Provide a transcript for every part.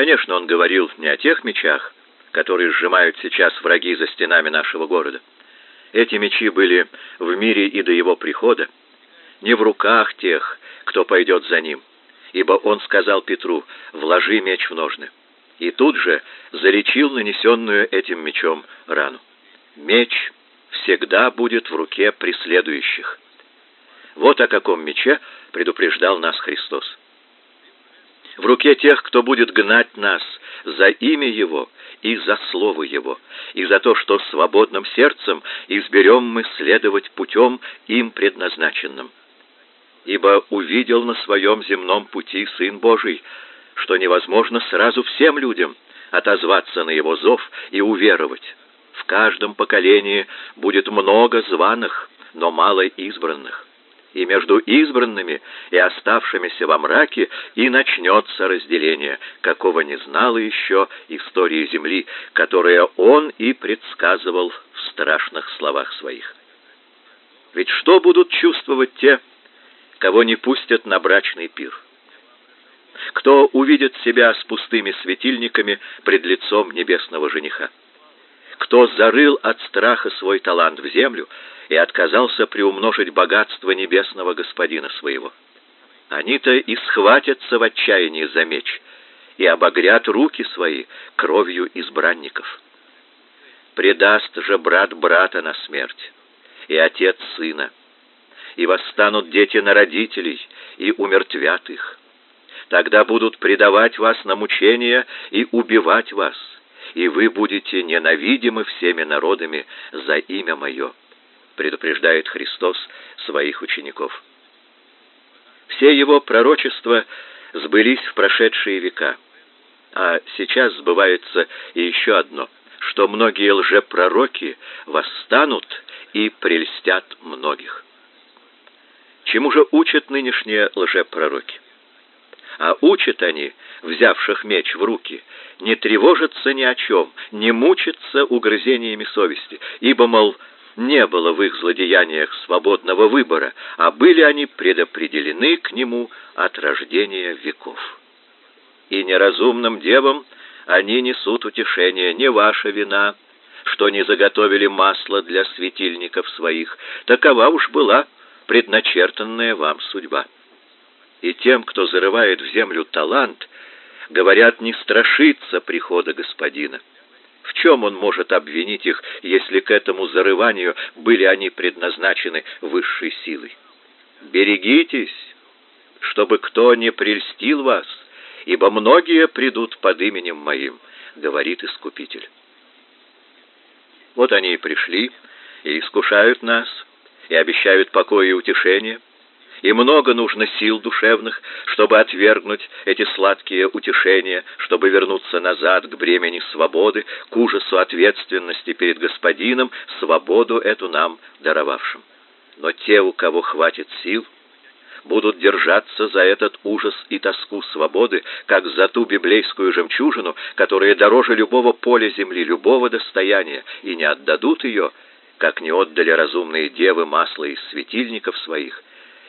Конечно, он говорил не о тех мечах, которые сжимают сейчас враги за стенами нашего города. Эти мечи были в мире и до его прихода, не в руках тех, кто пойдет за ним, ибо он сказал Петру «вложи меч в ножны», и тут же залечил нанесенную этим мечом рану. Меч всегда будет в руке преследующих. Вот о каком мече предупреждал нас Христос. В руке тех, кто будет гнать нас за имя Его и за Слово Его, и за то, что свободным сердцем изберем мы следовать путем им предназначенным. Ибо увидел на своем земном пути Сын Божий, что невозможно сразу всем людям отозваться на Его зов и уверовать. В каждом поколении будет много званых, но мало избранных и между избранными и оставшимися во мраке и начнется разделение, какого не знала еще история земли, которое он и предсказывал в страшных словах своих. Ведь что будут чувствовать те, кого не пустят на брачный пир? Кто увидит себя с пустыми светильниками пред лицом небесного жениха? Кто зарыл от страха свой талант в землю и отказался приумножить богатство небесного господина своего. Они-то и схватятся в отчаянии за меч и обогрят руки свои кровью избранников. Предаст же брат брата на смерть, и отец сына, и восстанут дети на родителей, и умертвят их. Тогда будут предавать вас на мучения и убивать вас, и вы будете ненавидимы всеми народами за имя Мое предупреждает Христос своих учеников. Все его пророчества сбылись в прошедшие века, а сейчас сбывается и еще одно, что многие лжепророки восстанут и прельстят многих. Чему же учат нынешние лжепророки? А учат они, взявших меч в руки, не тревожиться ни о чем, не мучиться угрызениями совести, ибо, мол, не было в их злодеяниях свободного выбора, а были они предопределены к нему от рождения веков. И неразумным девам они несут утешение, не ваша вина, что не заготовили масло для светильников своих, такова уж была предначертанная вам судьба. И тем, кто зарывает в землю талант, говорят не страшиться прихода Господина. В чем он может обвинить их, если к этому зарыванию были они предназначены высшей силой? Берегитесь, чтобы кто не прельстил вас, ибо многие придут под именем моим, говорит Искупитель. Вот они и пришли, и искушают нас, и обещают покой и утешение, и много нужно сил душевных, чтобы отвергнуть эти сладкие утешения, чтобы вернуться назад к бремени свободы, к ужасу ответственности перед Господином, свободу эту нам даровавшим. Но те, у кого хватит сил, будут держаться за этот ужас и тоску свободы, как за ту библейскую жемчужину, которая дороже любого поля земли, любого достояния, и не отдадут ее, как не отдали разумные девы масло из светильников своих,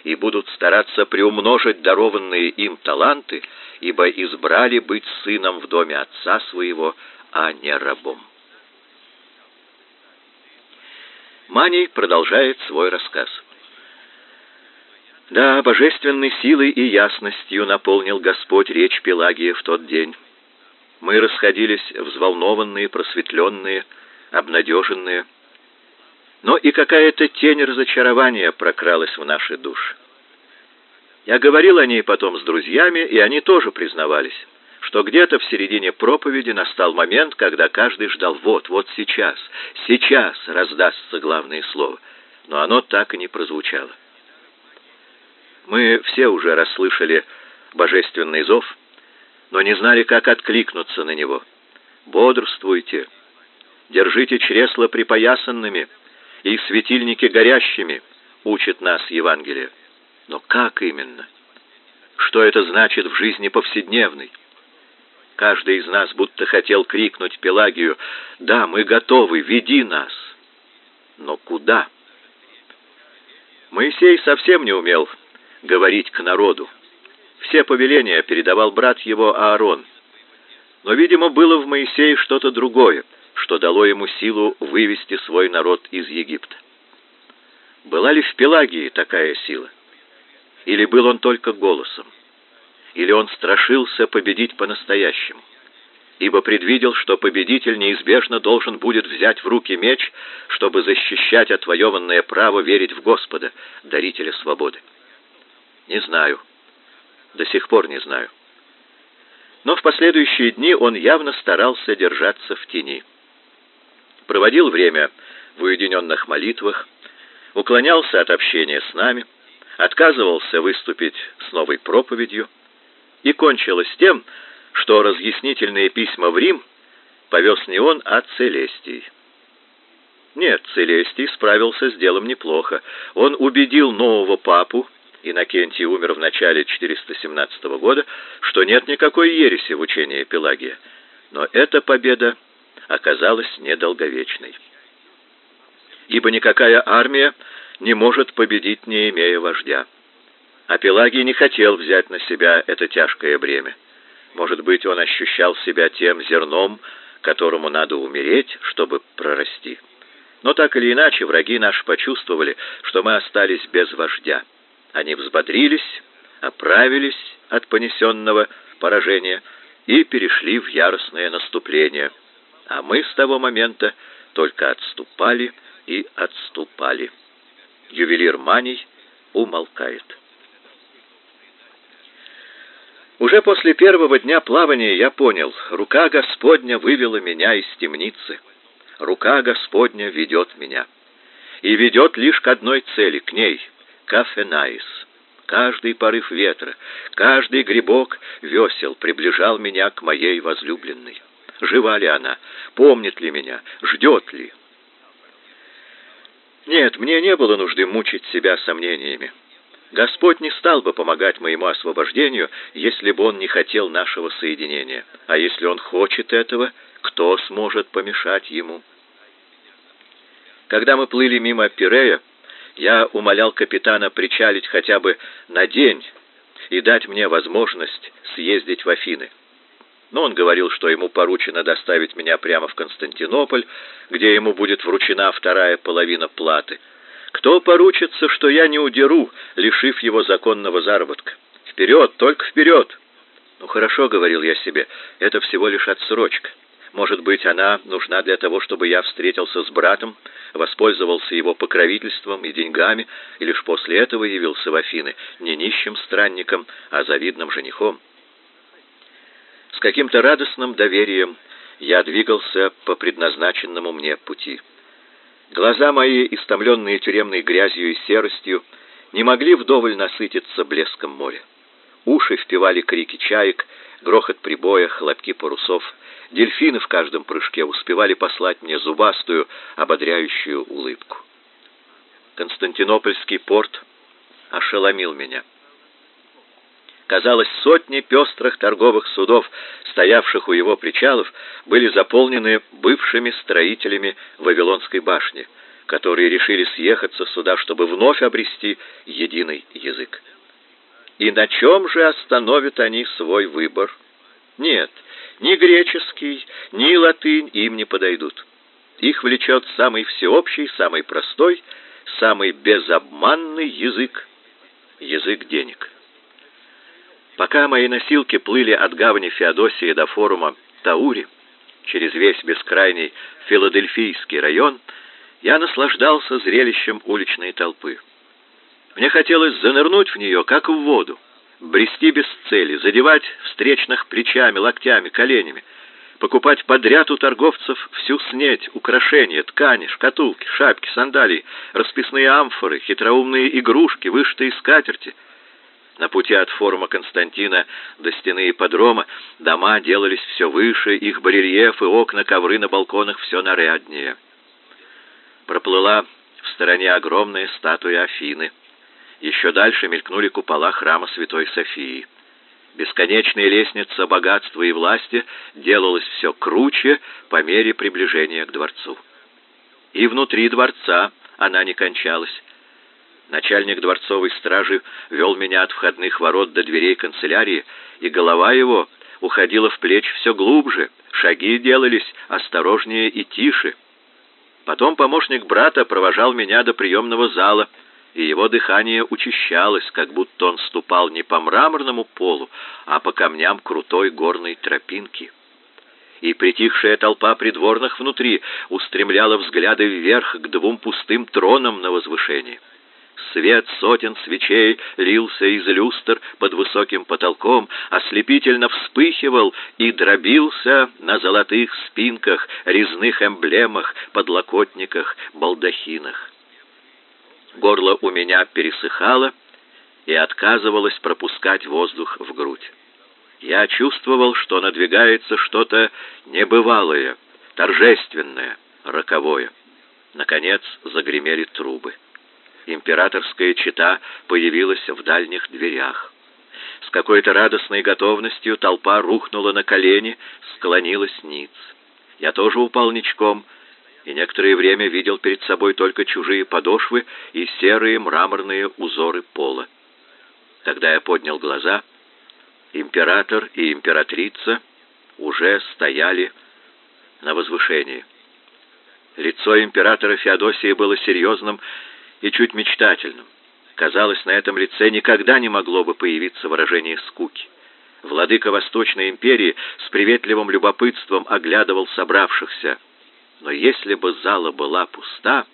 и будут стараться приумножить дарованные им таланты, ибо избрали быть сыном в доме отца своего, а не рабом. Маний продолжает свой рассказ. Да, божественной силой и ясностью наполнил Господь речь Пелагии в тот день. Мы расходились взволнованные, просветленные, обнадеженные, но и какая-то тень разочарования прокралась в наши души. Я говорил о ней потом с друзьями, и они тоже признавались, что где-то в середине проповеди настал момент, когда каждый ждал «вот, вот сейчас, сейчас раздастся главное слово», но оно так и не прозвучало. Мы все уже расслышали божественный зов, но не знали, как откликнуться на него. «Бодрствуйте, держите чресла припоясанными», и светильники горящими, учит нас Евангелие. Но как именно? Что это значит в жизни повседневной? Каждый из нас будто хотел крикнуть Пелагию: "Да, мы готовы, веди нас". Но куда? Моисей совсем не умел говорить к народу. Все повеления передавал брат его Аарон. Но, видимо, было в Моисее что-то другое, что дало ему силу вывести свой народ из Египта. Была ли в Пелагии такая сила? Или был он только голосом? Или он страшился победить по-настоящему? Ибо предвидел, что победитель неизбежно должен будет взять в руки меч, чтобы защищать отвоеванное право верить в Господа, дарителя свободы. Не знаю. До сих пор не знаю. Но в последующие дни он явно старался держаться в тени. Проводил время в уединенных молитвах, уклонялся от общения с нами, отказывался выступить с новой проповедью, и кончилось тем, что разъяснительные письма в Рим повез не он, а Целестий. Нет, Целестий справился с делом неплохо. Он убедил нового папу, Иннокентий умер в начале 417 года, что нет никакой ереси в учении Пелагия. Но эта победа оказалась недолговечной ибо никакая армия не может победить, не имея вождя. А Пелагий не хотел взять на себя это тяжкое бремя. Может быть, он ощущал себя тем зерном, которому надо умереть, чтобы прорасти. Но так или иначе, враги наши почувствовали, что мы остались без вождя. Они взбодрились, оправились от понесенного поражения и перешли в яростное наступление. А мы с того момента только отступали и отступали. Ювелир Маний умолкает. Уже после первого дня плавания я понял, рука Господня вывела меня из темницы. Рука Господня ведет меня. И ведет лишь к одной цели, к ней, к Афенаис. Каждый порыв ветра, каждый грибок весел приближал меня к моей возлюбленной. Жива ли она? Помнит ли меня? Ждет ли? Нет, мне не было нужды мучить себя сомнениями. Господь не стал бы помогать моему освобождению, если бы Он не хотел нашего соединения. А если Он хочет этого, кто сможет помешать Ему? Когда мы плыли мимо Пирея, я умолял капитана причалить хотя бы на день и дать мне возможность съездить в Афины но он говорил, что ему поручено доставить меня прямо в Константинополь, где ему будет вручена вторая половина платы. Кто поручится, что я не удеру, лишив его законного заработка? Вперед, только вперед! Ну хорошо, говорил я себе, это всего лишь отсрочка. Может быть, она нужна для того, чтобы я встретился с братом, воспользовался его покровительством и деньгами, и лишь после этого явился в Афины не нищим странником, а завидным женихом каким-то радостным доверием я двигался по предназначенному мне пути. Глаза мои, истомленные тюремной грязью и серостью, не могли вдоволь насытиться блеском моря. Уши впивали крики чаек, грохот прибоя, хлопки парусов. Дельфины в каждом прыжке успевали послать мне зубастую, ободряющую улыбку. Константинопольский порт ошеломил меня. Казалось, сотни пестрых торговых судов, стоявших у его причалов, были заполнены бывшими строителями Вавилонской башни, которые решили съехаться сюда, чтобы вновь обрести единый язык. И на чем же остановят они свой выбор? Нет, ни греческий, ни латынь им не подойдут. Их влечет самый всеобщий, самый простой, самый безобманный язык — язык денег. Пока мои носилки плыли от гавани Феодосии до форума Таури, через весь бескрайний филадельфийский район, я наслаждался зрелищем уличной толпы. Мне хотелось занырнуть в нее, как в воду, брести без цели, задевать встречных плечами, локтями, коленями, покупать подряд у торговцев всю снеть, украшения, ткани, шкатулки, шапки, сандалии, расписные амфоры, хитроумные игрушки, вышитые скатерти — на пути от форума Константина до стены ипподрома дома делались все выше, их барельефы, окна, ковры на балконах все наряднее. Проплыла в стороне огромная статуя Афины. Еще дальше мелькнули купола храма Святой Софии. Бесконечная лестница богатства и власти делалась все круче по мере приближения к дворцу. И внутри дворца она не кончалась. Начальник дворцовой стражи вел меня от входных ворот до дверей канцелярии, и голова его уходила в плечи все глубже, шаги делались осторожнее и тише. Потом помощник брата провожал меня до приемного зала, и его дыхание учащалось, как будто он ступал не по мраморному полу, а по камням крутой горной тропинки. И притихшая толпа придворных внутри устремляла взгляды вверх к двум пустым тронам на возвышении. Свет сотен свечей лился из люстр под высоким потолком, ослепительно вспыхивал и дробился на золотых спинках, резных эмблемах, подлокотниках, балдахинах. Горло у меня пересыхало и отказывалось пропускать воздух в грудь. Я чувствовал, что надвигается что-то небывалое, торжественное, роковое. Наконец загремели трубы императорская чета появилась в дальних дверях. С какой-то радостной готовностью толпа рухнула на колени, склонилась ниц. Я тоже упал ничком и некоторое время видел перед собой только чужие подошвы и серые мраморные узоры пола. Когда я поднял глаза, император и императрица уже стояли на возвышении. Лицо императора Феодосии было серьезным и чуть мечтательным. Казалось, на этом лице никогда не могло бы появиться выражение скуки. Владыка Восточной империи с приветливым любопытством оглядывал собравшихся. Но если бы зала была пуста,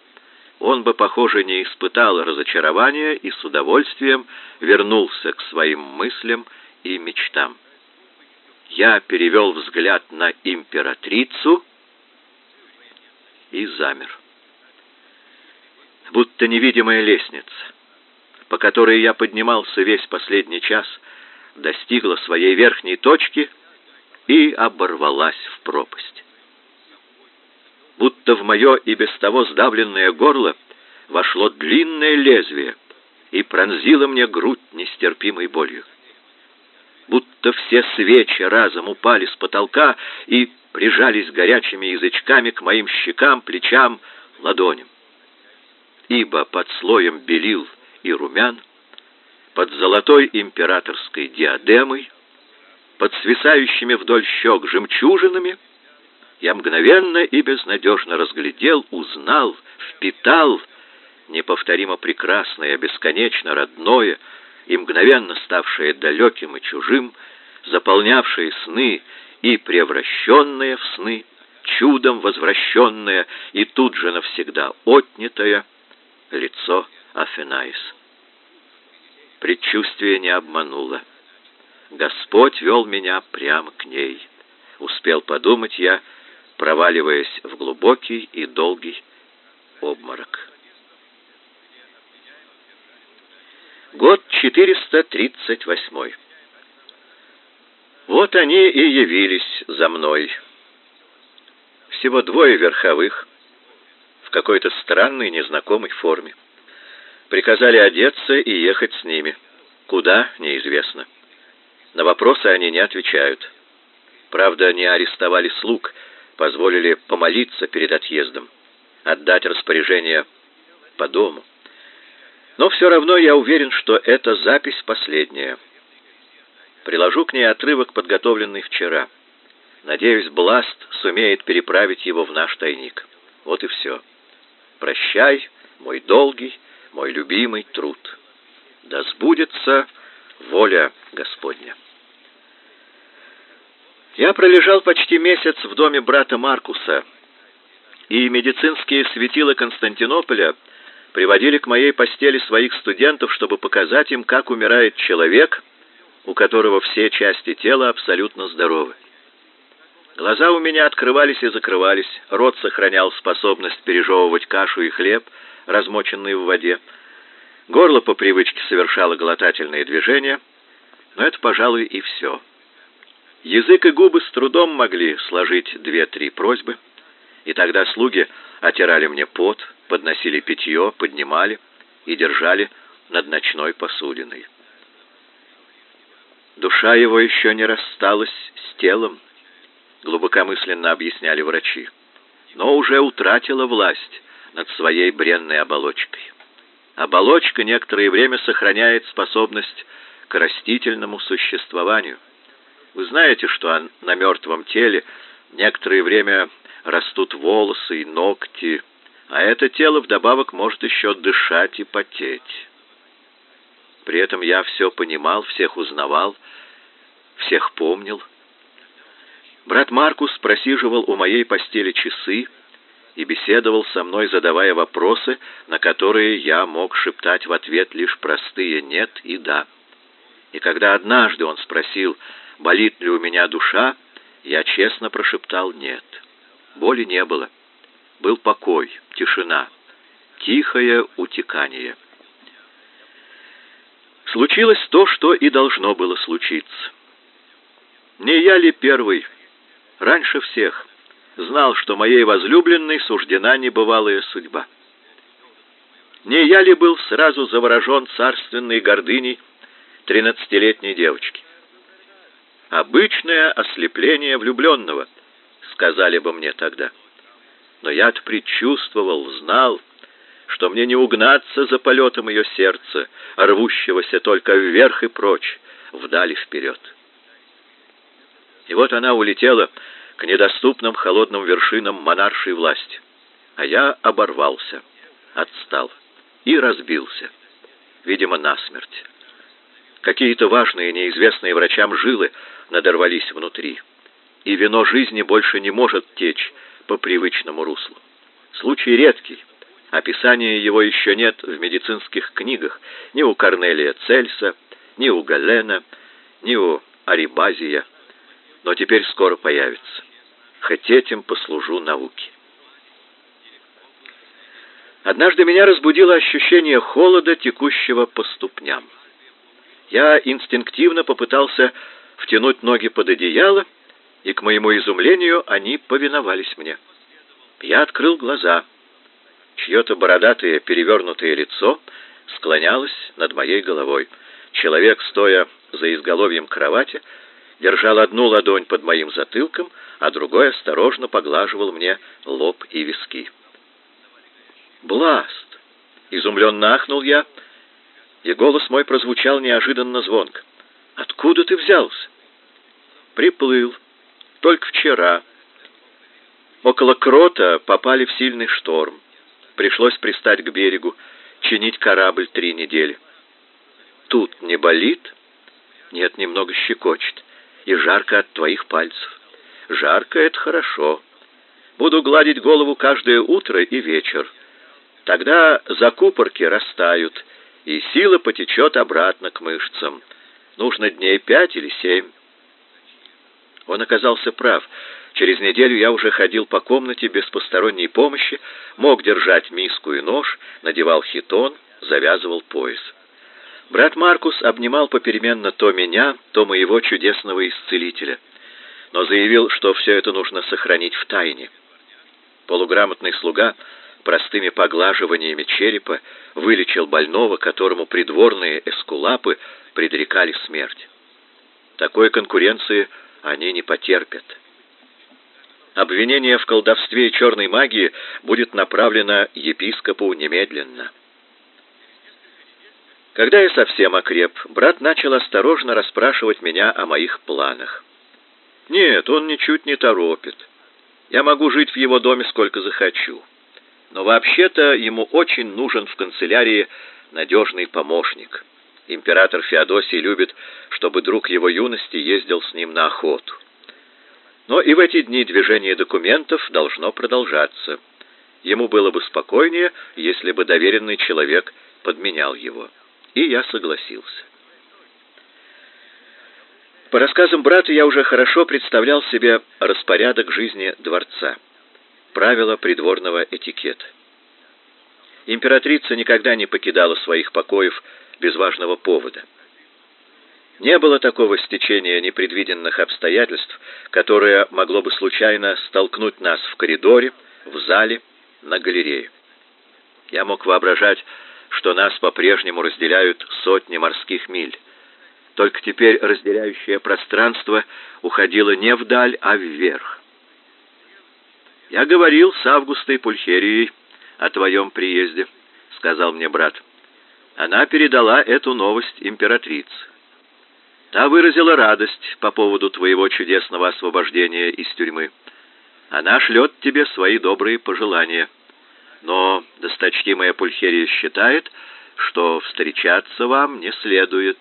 он бы, похоже, не испытал разочарования и с удовольствием вернулся к своим мыслям и мечтам. Я перевел взгляд на императрицу и замер будто невидимая лестница, по которой я поднимался весь последний час, достигла своей верхней точки и оборвалась в пропасть. Будто в мое и без того сдавленное горло вошло длинное лезвие и пронзило мне грудь нестерпимой болью. Будто все свечи разом упали с потолка и прижались горячими язычками к моим щекам, плечам, ладоням ибо под слоем белил и румян, под золотой императорской диадемой, под свисающими вдоль щек жемчужинами, я мгновенно и безнадежно разглядел, узнал, впитал неповторимо прекрасное, бесконечно родное и мгновенно ставшее далеким и чужим, заполнявшее сны и превращенное в сны, чудом возвращенное и тут же навсегда отнятое, лицо Афинаис. Предчувствие не обмануло. Господь вел меня прямо к ней. Успел подумать я, проваливаясь в глубокий и долгий обморок. Год 438. Вот они и явились за мной. Всего двое верховых, в какой-то странной незнакомой форме. Приказали одеться и ехать с ними. Куда — неизвестно. На вопросы они не отвечают. Правда, не арестовали слуг, позволили помолиться перед отъездом, отдать распоряжение по дому. Но все равно я уверен, что эта запись последняя. Приложу к ней отрывок, подготовленный вчера. Надеюсь, Бласт сумеет переправить его в наш тайник. Вот и все. Прощай, мой долгий, мой любимый труд. Да сбудется воля Господня. Я пролежал почти месяц в доме брата Маркуса, и медицинские светила Константинополя приводили к моей постели своих студентов, чтобы показать им, как умирает человек, у которого все части тела абсолютно здоровы. Глаза у меня открывались и закрывались, рот сохранял способность пережевывать кашу и хлеб, размоченные в воде. Горло по привычке совершало глотательные движения, но это, пожалуй, и все. Язык и губы с трудом могли сложить две-три просьбы, и тогда слуги отирали мне пот, подносили питье, поднимали и держали над ночной посудиной. Душа его еще не рассталась с телом, глубокомысленно объясняли врачи, но уже утратила власть над своей бренной оболочкой. Оболочка некоторое время сохраняет способность к растительному существованию. Вы знаете, что на мертвом теле некоторое время растут волосы и ногти, а это тело вдобавок может еще дышать и потеть. При этом я все понимал, всех узнавал, всех помнил. Брат Маркус просиживал у моей постели часы и беседовал со мной, задавая вопросы, на которые я мог шептать в ответ лишь простые «нет» и «да». И когда однажды он спросил, болит ли у меня душа, я честно прошептал «нет». Боли не было. Был покой, тишина, тихое утекание. Случилось то, что и должно было случиться. Не я ли первый, раньше всех, знал, что моей возлюбленной суждена небывалая судьба? Не я ли был сразу заворожен царственной гордыней тринадцатилетней девочки? Обычное ослепление влюбленного, сказали бы мне тогда. Но я-то предчувствовал, знал, что мне не угнаться за полетом ее сердца, рвущегося только вверх и прочь, вдали вперед. И вот она улетела к недоступным холодным вершинам монаршей власти, а я оборвался, отстал и разбился, видимо, насмерть. Какие-то важные, неизвестные врачам жилы надорвались внутри, и вино жизни больше не может течь по привычному руслу. Случай редкий, Описания его еще нет в медицинских книгах ни у Корнелия Цельса, ни у Галена, ни у Арибазия, но теперь скоро появится. Хоть этим послужу науке. Однажды меня разбудило ощущение холода, текущего по ступням. Я инстинктивно попытался втянуть ноги под одеяло, и, к моему изумлению, они повиновались мне. Я открыл глаза — Чье-то бородатое перевернутое лицо склонялось над моей головой. Человек, стоя за изголовьем кровати, держал одну ладонь под моим затылком, а другой осторожно поглаживал мне лоб и виски. «Бласт!» — изумленно ахнул я, и голос мой прозвучал неожиданно звонко. «Откуда ты взялся?» «Приплыл. Только вчера. Около Крота попали в сильный шторм. Пришлось пристать к берегу, чинить корабль три недели. Тут не болит? Нет, немного щекочет. И жарко от твоих пальцев. Жарко — это хорошо. Буду гладить голову каждое утро и вечер. Тогда закупорки растают, и сила потечет обратно к мышцам. Нужно дней пять или семь. Он оказался прав. Через неделю я уже ходил по комнате без посторонней помощи, мог держать миску и нож, надевал хитон, завязывал пояс. Брат Маркус обнимал попеременно то меня, то моего чудесного исцелителя, но заявил, что все это нужно сохранить в тайне. Полуграмотный слуга простыми поглаживаниями черепа вылечил больного, которому придворные эскулапы предрекали смерть. Такой конкуренции они не потерпят. Обвинение в колдовстве и черной магии будет направлено епископу немедленно. Когда я совсем окреп, брат начал осторожно расспрашивать меня о моих планах. Нет, он ничуть не торопит. Я могу жить в его доме сколько захочу. Но вообще-то ему очень нужен в канцелярии надежный помощник. Император Феодосий любит, чтобы друг его юности ездил с ним на охоту. Но и в эти дни движение документов должно продолжаться. Ему было бы спокойнее, если бы доверенный человек подменял его. И я согласился. По рассказам брата я уже хорошо представлял себе распорядок жизни дворца, правила придворного этикета. Императрица никогда не покидала своих покоев без важного повода. Не было такого стечения непредвиденных обстоятельств, которое могло бы случайно столкнуть нас в коридоре, в зале, на галерее. Я мог воображать, что нас по-прежнему разделяют сотни морских миль. Только теперь разделяющее пространство уходило не вдаль, а вверх. «Я говорил с Августой Пульхерией о твоем приезде», — сказал мне брат. Она передала эту новость императрице. Та выразила радость по поводу твоего чудесного освобождения из тюрьмы. Она шлет тебе свои добрые пожелания. Но досточтимая Пульхерия считает, что встречаться вам не следует.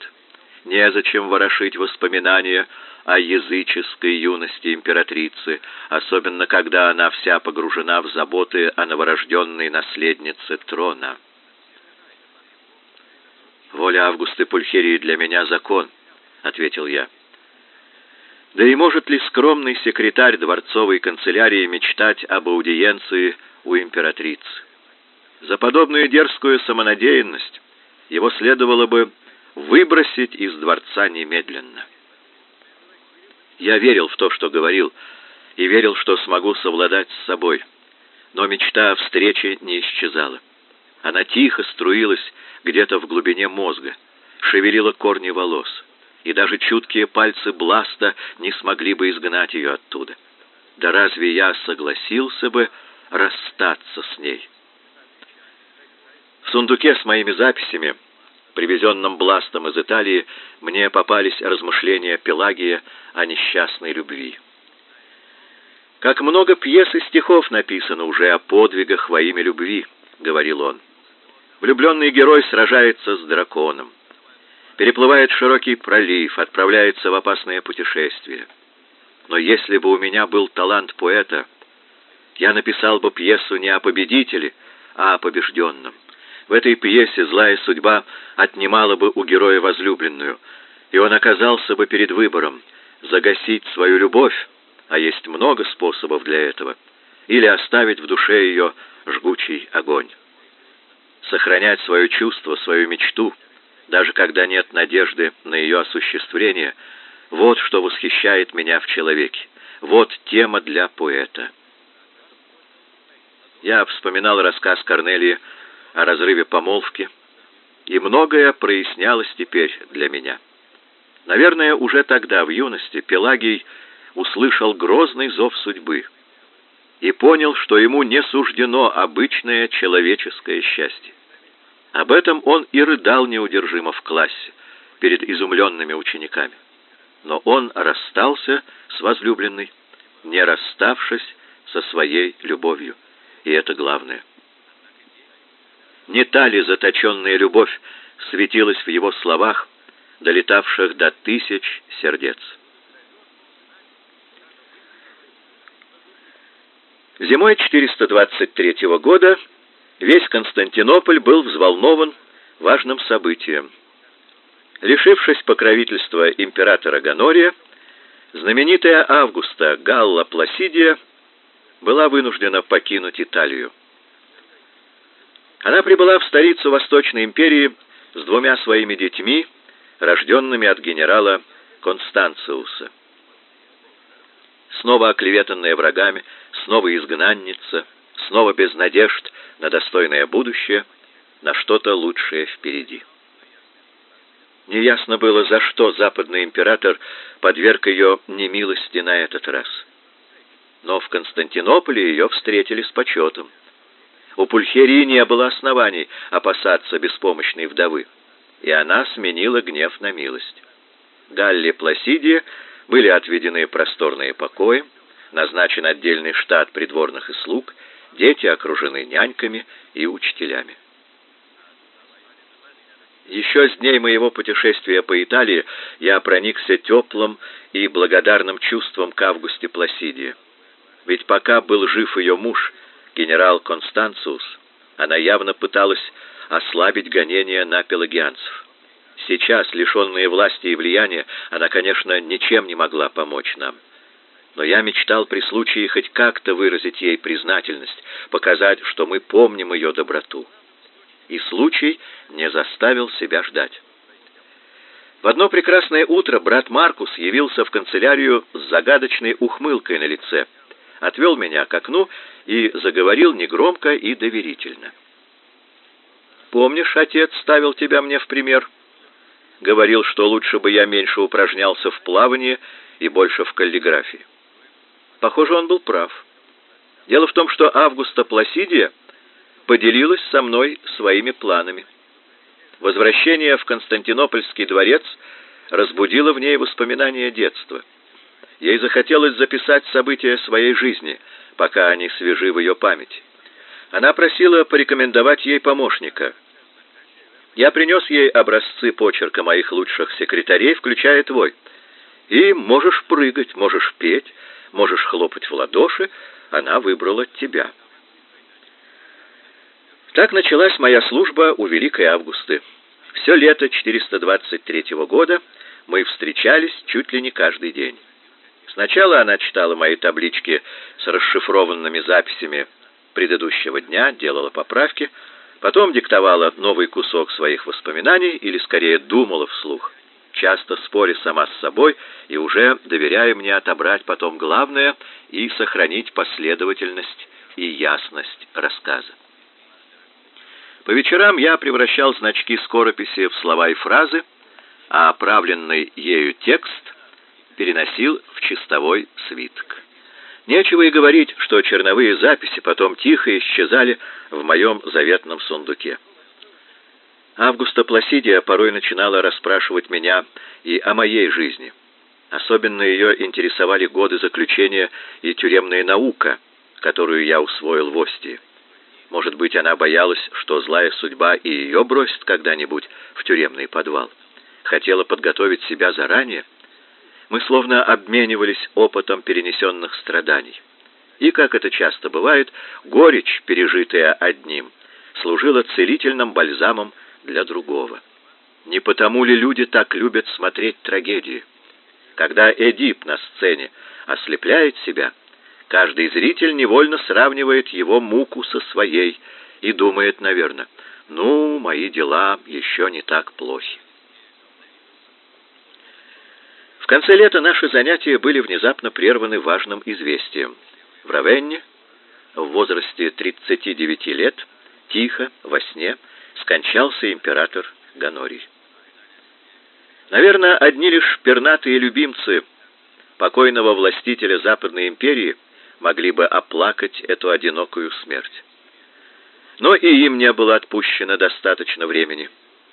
Незачем ворошить воспоминания о языческой юности императрицы, особенно когда она вся погружена в заботы о новорожденной наследнице трона. «Воля Августы Пульхерии для меня закон», — ответил я. Да и может ли скромный секретарь дворцовой канцелярии мечтать об аудиенции у императрицы? За подобную дерзкую самонадеянность его следовало бы выбросить из дворца немедленно. Я верил в то, что говорил, и верил, что смогу совладать с собой. Но мечта о встрече не исчезала. Она тихо струилась где-то в глубине мозга, шевелила корни волос и даже чуткие пальцы Бласта не смогли бы изгнать ее оттуда. Да разве я согласился бы расстаться с ней? В сундуке с моими записями, привезенном Бластом из Италии, мне попались размышления Пелагия о несчастной любви. «Как много пьес и стихов написано уже о подвигах во имя любви», — говорил он. «Влюбленный герой сражается с драконом переплывает широкий пролив, отправляется в опасное путешествие. Но если бы у меня был талант поэта, я написал бы пьесу не о победителе, а о побежденном. В этой пьесе злая судьба отнимала бы у героя возлюбленную, и он оказался бы перед выбором загасить свою любовь, а есть много способов для этого, или оставить в душе ее жгучий огонь. Сохранять свое чувство, свою мечту — даже когда нет надежды на ее осуществление, вот что восхищает меня в человеке. Вот тема для поэта. Я вспоминал рассказ Корнелии о разрыве помолвки, и многое прояснялось теперь для меня. Наверное, уже тогда, в юности, Пелагий услышал грозный зов судьбы и понял, что ему не суждено обычное человеческое счастье. Об этом он и рыдал неудержимо в классе перед изумленными учениками. Но он расстался с возлюбленной, не расставшись со своей любовью. И это главное. Не та ли заточенная любовь светилась в его словах, долетавших до тысяч сердец? Зимой 423 года Весь Константинополь был взволнован важным событием. Лишившись покровительства императора Ганория, знаменитая Августа Галла Пласидия была вынуждена покинуть Италию. Она прибыла в столицу Восточной империи с двумя своими детьми, рожденными от генерала Констанциуса. Снова оклеветанная врагами, снова изгнанница, снова без надежд на достойное будущее, на что-то лучшее впереди. Неясно было, за что западный император подверг ее немилости на этот раз. Но в Константинополе ее встретили с почетом. У Пульхерии не было оснований опасаться беспомощной вдовы, и она сменила гнев на милость. Галле Пласидии были отведены просторные покои, назначен отдельный штат придворных и слуг – Дети окружены няньками и учителями. Еще с дней моего путешествия по Италии я проникся теплым и благодарным чувством к Августе Пласидии. Ведь пока был жив ее муж, генерал Констанциус, она явно пыталась ослабить гонения на пелагианцев. Сейчас, лишенная власти и влияния, она, конечно, ничем не могла помочь нам но я мечтал при случае хоть как-то выразить ей признательность, показать, что мы помним ее доброту. И случай не заставил себя ждать. В одно прекрасное утро брат Маркус явился в канцелярию с загадочной ухмылкой на лице, отвел меня к окну и заговорил негромко и доверительно. «Помнишь, отец ставил тебя мне в пример?» Говорил, что лучше бы я меньше упражнялся в плавании и больше в каллиграфии. Похоже, он был прав. Дело в том, что Августа Пласидия поделилась со мной своими планами. Возвращение в Константинопольский дворец разбудило в ней воспоминания детства. Ей захотелось записать события своей жизни, пока они свежи в ее памяти. Она просила порекомендовать ей помощника. Я принес ей образцы почерка моих лучших секретарей, включая твой. И можешь прыгать, можешь петь, можешь хлопать в ладоши, она выбрала тебя. Так началась моя служба у Великой Августы. Все лето 423 года мы встречались чуть ли не каждый день. Сначала она читала мои таблички с расшифрованными записями предыдущего дня, делала поправки, потом диктовала новый кусок своих воспоминаний или скорее думала вслух, часто споря сама с собой и уже доверяя мне отобрать потом главное и сохранить последовательность и ясность рассказа. По вечерам я превращал значки скорописи в слова и фразы, а оправленный ею текст переносил в чистовой свиток. Нечего и говорить, что черновые записи потом тихо исчезали в моем заветном сундуке. Августа Пласидия порой начинала расспрашивать меня и о моей жизни. Особенно ее интересовали годы заключения и тюремная наука, которую я усвоил в Остии. Может быть, она боялась, что злая судьба и ее бросит когда-нибудь в тюремный подвал. Хотела подготовить себя заранее. Мы словно обменивались опытом перенесенных страданий. И, как это часто бывает, горечь, пережитая одним, служила целительным бальзамом для другого. Не потому ли люди так любят смотреть трагедии? Когда Эдип на сцене ослепляет себя – Каждый зритель невольно сравнивает его муку со своей и думает, наверное, ну, мои дела еще не так плохи. В конце лета наши занятия были внезапно прерваны важным известием. В Равенне, в возрасте 39 лет, тихо, во сне, скончался император Ганорий. Наверное, одни лишь пернатые любимцы покойного властителя Западной империи – могли бы оплакать эту одинокую смерть. Но и им не было отпущено достаточно времени.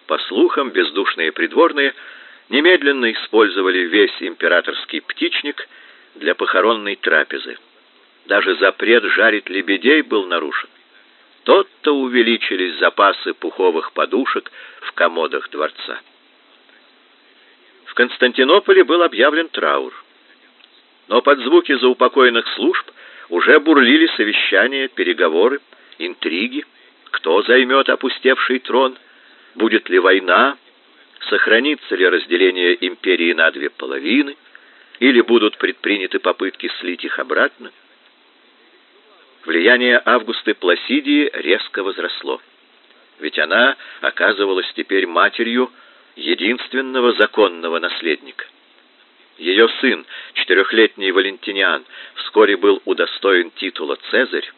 По слухам, бездушные придворные немедленно использовали весь императорский птичник для похоронной трапезы. Даже запрет жарить лебедей был нарушен. Тот-то увеличились запасы пуховых подушек в комодах дворца. В Константинополе был объявлен траур. Но под звуки заупокоенных служб уже бурлили совещания, переговоры, интриги. Кто займет опустевший трон? Будет ли война? Сохранится ли разделение империи на две половины? Или будут предприняты попытки слить их обратно? Влияние Августы Пласидии резко возросло. Ведь она оказывалась теперь матерью единственного законного наследника. Ее сын, четырехлетний Валентиниан, вскоре был удостоен титула Цезарь.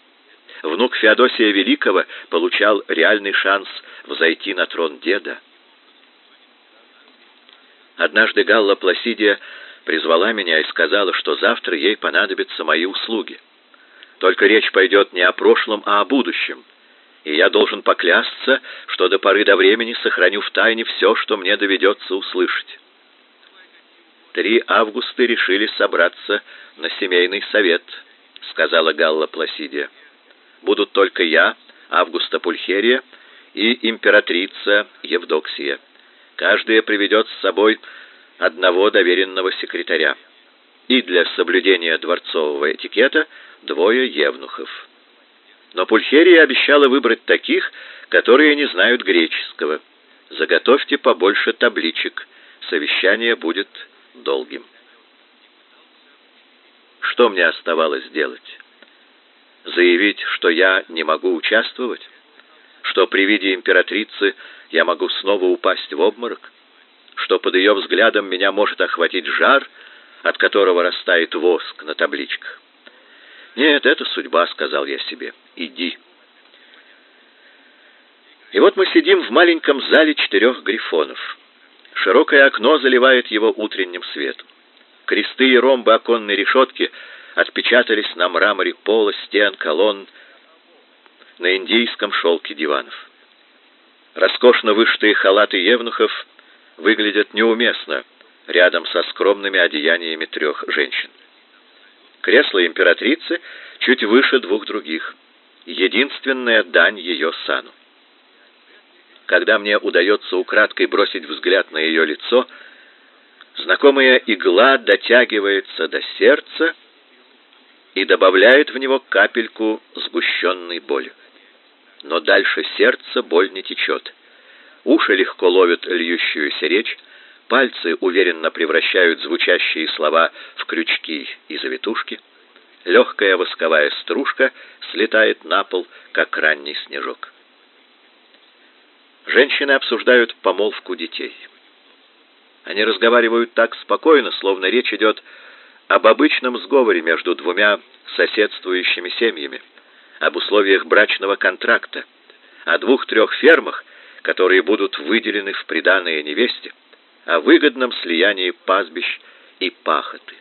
Внук Феодосия Великого получал реальный шанс взойти на трон деда. Однажды Галла Пласидия призвала меня и сказала, что завтра ей понадобятся мои услуги. Только речь пойдет не о прошлом, а о будущем. И я должен поклясться, что до поры до времени сохраню в тайне все, что мне доведется услышать. Три Августы решили собраться на семейный совет, сказала Галла Пласидия. Будут только я, Августа Пульхерия и императрица Евдоксия. Каждая приведет с собой одного доверенного секретаря. И для соблюдения дворцового этикета двое евнухов. Но Пульхерия обещала выбрать таких, которые не знают греческого. Заготовьте побольше табличек. Совещание будет долгим. Что мне оставалось делать? Заявить, что я не могу участвовать? Что при виде императрицы я могу снова упасть в обморок? Что под ее взглядом меня может охватить жар, от которого растает воск на табличках? Нет, это судьба, сказал я себе. Иди. И вот мы сидим в маленьком зале четырех грифонов. Широкое окно заливает его утренним светом. Кресты и ромбы оконной решетки отпечатались на мраморе пола, стен, колонн, на индийском шелке диванов. Роскошно вышитые халаты евнухов выглядят неуместно рядом со скромными одеяниями трех женщин. Кресло императрицы чуть выше двух других, единственная дань ее сану. Когда мне удается украдкой бросить взгляд на ее лицо, знакомая игла дотягивается до сердца и добавляет в него капельку сгущенной боли. Но дальше сердца боль не течет. Уши легко ловят льющуюся речь, пальцы уверенно превращают звучащие слова в крючки и завитушки. Легкая восковая стружка слетает на пол, как ранний снежок. Женщины обсуждают помолвку детей. Они разговаривают так спокойно, словно речь идет об обычном сговоре между двумя соседствующими семьями, об условиях брачного контракта, о двух-трех фермах, которые будут выделены в приданое невесте, о выгодном слиянии пастбищ и пахоты.